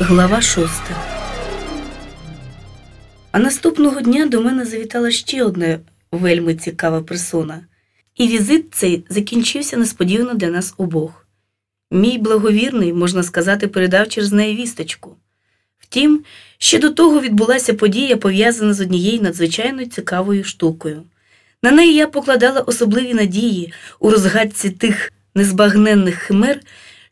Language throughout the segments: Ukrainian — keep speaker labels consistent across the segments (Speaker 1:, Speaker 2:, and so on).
Speaker 1: Глава шоста. А наступного дня до мене завітала ще одна вельми цікава персона, і візит цей закінчився несподівано для нас обох. Мій благовірний, можна сказати, передав через неї вісточку. Втім, ще до того відбулася подія, пов'язана з однією надзвичайно цікавою штукою. На неї я покладала особливі надії у розгадці тих незбагненних химер,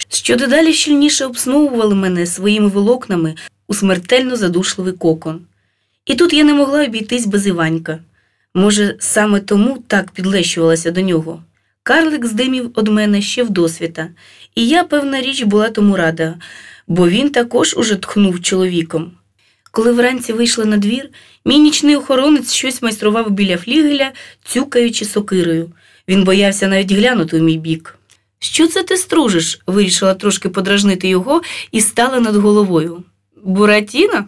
Speaker 1: що дедалі щільніше обсновували мене своїми волокнами у смертельно задушливий кокон. І тут я не могла обійтись без Іванька. Може, саме тому так підлещувалася до нього. Карлик здимів од мене ще вдосвіта, і я, певна річ, була тому рада, бо він також уже тхнув чоловіком. Коли вранці вийшла на двір, мій нічний охоронець щось майстрував біля флігеля, цюкаючи сокирою. Він боявся навіть глянути у мій бік. Що це ти стружиш? вирішила трошки подражнити його і стала над головою. Буратіна?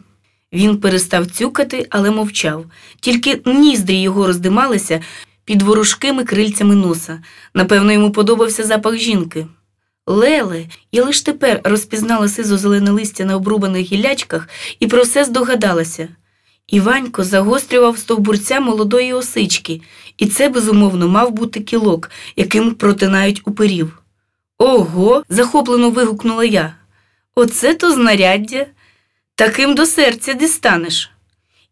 Speaker 1: Він перестав цюкати, але мовчав. Тільки ніздрі його роздималися під ворожкими крильцями носа. Напевно, йому подобався запах жінки. Леле, я лиш тепер розпізнала сизо зелене листя на обрубаних гіллячках і про все здогадалася. Іванько загострював стовбурця молодої осички, і це, безумовно, мав бути кілок, яким протинають уперів. Ого. захоплено вигукнула я. Оце то знаряддя. Таким до серця дістанеш.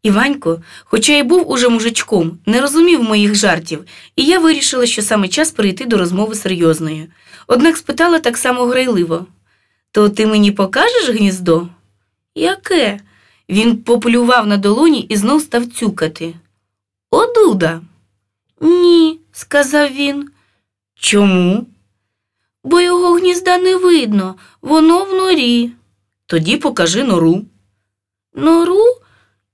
Speaker 1: Іванько, хоча й був уже мужичком, не розумів моїх жартів, і я вирішила, що саме час перейти до розмови серйозної. Однак спитала так само грайливо То ти мені покажеш гніздо? Яке? Він поплював на долоні і знов став цюкати. Одуда. Ні, сказав він. Чому? Бо його гнізда не видно, воно в норі. Тоді покажи нору. Нору?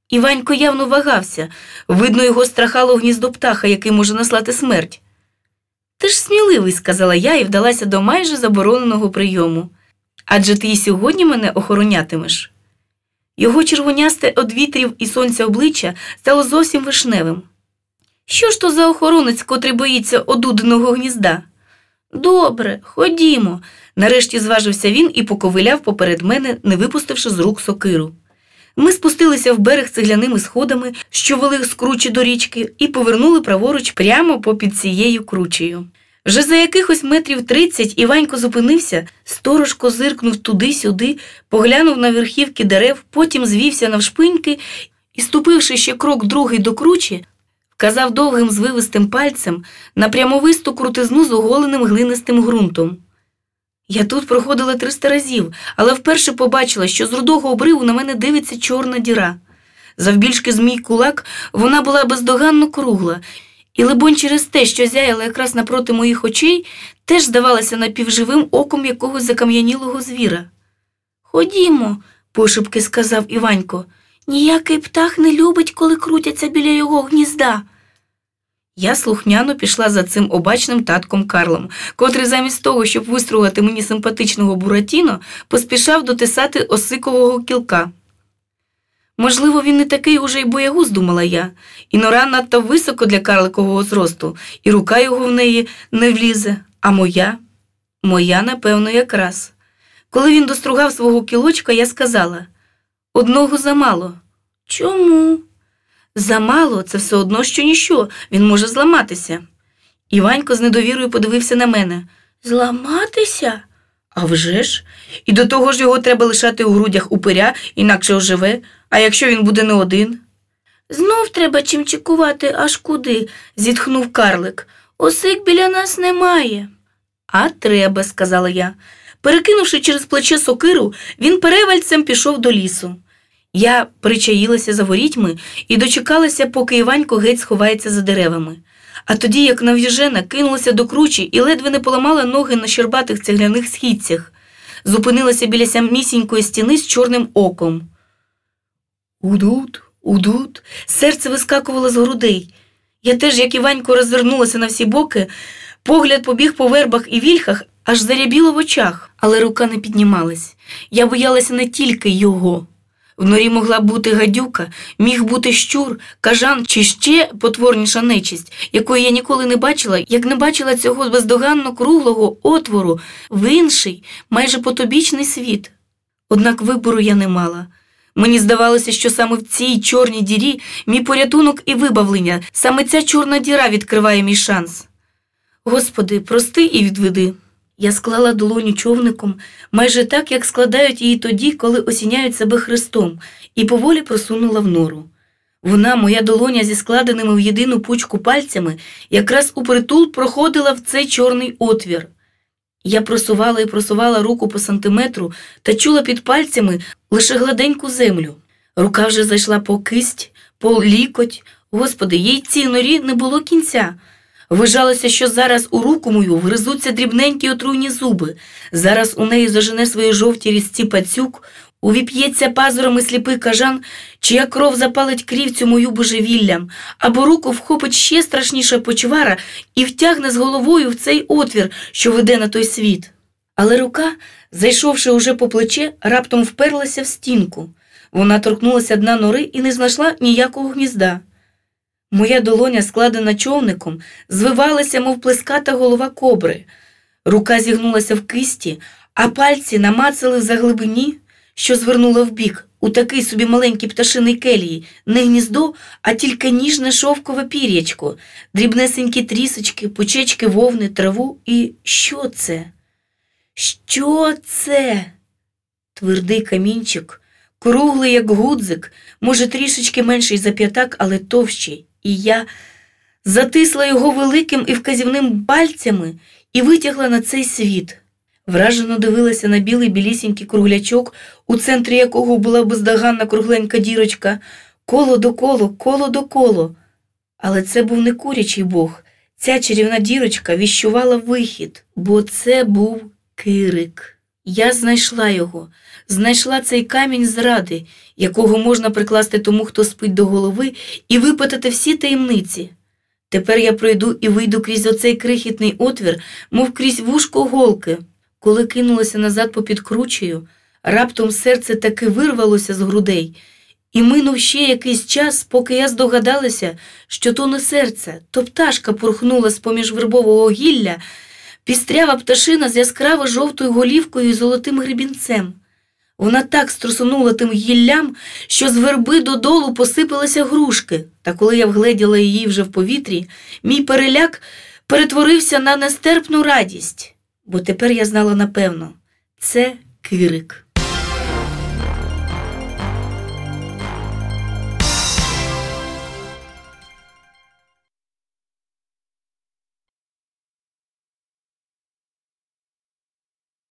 Speaker 1: Іванько явно вагався. Видно, його страхало гніздо птаха, який може наслати смерть. Ти ж сміливий, сказала я і вдалася до майже забороненого прийому. Адже ти і сьогодні мене охоронятимеш. Його червонясте од вітрів і сонця обличчя стало зовсім вишневим. Що ж то за охоронець, котрий боїться одуденого гнізда? Добре, ходімо. Нарешті зважився він і поковиляв поперед мене, не випустивши з рук сокиру. Ми спустилися в берег цегляними сходами, що вели з кручі до річки, і повернули праворуч прямо попід цією кручею. Вже за якихось метрів тридцять Іванько зупинився, сторожко зиркнув туди-сюди, поглянув на верхівки дерев, потім звівся навшпиньки і, ступивши ще крок другий до кручі, вказав довгим звивистим пальцем на прямовисту крутизну з оголеним глинистим ґрунтом. Я тут проходила триста разів, але вперше побачила, що з рудого обриву на мене дивиться чорна діра. Завбільшки з мій кулак вона була бездоганно кругла, і, либонь, через те, що зяяла якраз напроти моїх очей, теж здавалася напівживим оком якогось закам'янілого звіра. Ходімо, пошепки сказав Іванько, ніякий птах не любить, коли крутяться біля його гнізда. Я слухняно пішла за цим обачним татком Карлом, котрий замість того, щоб вистругати мені симпатичного буратіно, поспішав дотисати осикового кілка. Можливо, він не такий уже й боягуз, думала я, і нора надто високо для карликового зросту, і рука його в неї не влізе, а моя, моя, напевно, якраз. Коли він достругав свого кілочка, я сказала одного замало. Чому? Замало це все одно, що ніщо, він може зламатися. Іванько з недовірою подивився на мене. Зламатися? «А вже ж! І до того ж його треба лишати у грудях упиря, інакше оживе, а якщо він буде не один. Знов треба чим чекувати аж куди, зітхнув карлик. Осик біля нас немає. А треба, сказала я. Перекинувши через плече сокиру, він перевальцем пішов до лісу. Я причаїлася за ворітьми і дочекалася, поки Іванько геть сховається за деревами. А тоді, як нав'їжена, кинулася до кручі і ледве не поламала ноги на щербатих цегляних східцях, зупинилася біля самісінької стіни з чорним оком. Удут, удут, серце вискакувало з грудей. Я теж, як Іванько, розвернулася на всі боки, погляд побіг по вербах і вільхах, аж зарябіло в очах, але рука не піднімалась. Я боялася не тільки його. В норі могла бути гадюка, міг бути щур, кажан чи ще потворніша нечисть, якої я ніколи не бачила, як не бачила цього бездоганно круглого отвору в інший, майже потобічний світ. Однак вибору я не мала. Мені здавалося, що саме в цій чорній дірі мій порятунок і вибавлення, саме ця чорна діра відкриває мій шанс. Господи, прости і відведи. Я склала долоню човником, майже так, як складають її тоді, коли осіняють себе хрестом, і поволі просунула в нору. Вона, моя долоня зі складеними в єдину пучку пальцями, якраз упритул проходила в цей чорний отвір. Я просувала і просувала руку по сантиметру та чула під пальцями лише гладеньку землю. Рука вже зайшла по кисть, по лікоть. Господи, їй цій норі не було кінця. Вважалося, що зараз у руку мою вгризуться дрібненькі отруйні зуби. Зараз у неї зажене свої жовті різці пацюк, увіп'ється пазурами сліпий кажан, чия кров запалить крівцю мою божевіллям, або руку вхопить ще страшніша почвара і втягне з головою в цей отвір, що веде на той світ. Але рука, зайшовши уже по плече, раптом вперлася в стінку. Вона торкнулася дна нори і не знайшла ніякого гнізда. Моя долоня, складена човником, звивалася, мов плеската голова кобри. Рука зігнулася в кисті, а пальці намацали в заглибині, що звернула вбік, у такий собі маленький пташиний келії, не гніздо, а тільки ніжне шовкове пір'ячко, дрібнесенькі трісочки, пучечки вовни, траву. І що це? Що це? Твердий камінчик, круглий, як гудзик, може, трішечки менший за п'ятак, але товщий. І я затисла його великим і вказівним пальцями і витягла на цей світ. Вражено дивилася на білий білісінький круглячок, у центрі якого була бездоганна кругленька дірочка, коло до коло, коло до коло. Але це був не курячий бог. Ця чарівна дірочка віщувала вихід, бо це був кирик. Я знайшла його, знайшла цей камінь зради, якого можна прикласти тому, хто спить до голови, і випитати всі таємниці. Тепер я пройду і вийду крізь оцей крихітний отвір, мов крізь вушко голки. Коли кинулася назад попід кручею, раптом серце таки вирвалося з грудей, і минув ще якийсь час, поки я здогадалася, що то не серце, то пташка порхнула з поміж вербового гілля, пістрява пташина з яскраво жовтою голівкою і золотим гребінцем. Вона так струсунула тим гіллям, що з верби додолу посипалися грушки, та коли я вгледіла її вже в повітрі, мій переляк перетворився на нестерпну радість, бо тепер я знала напевно це кирик.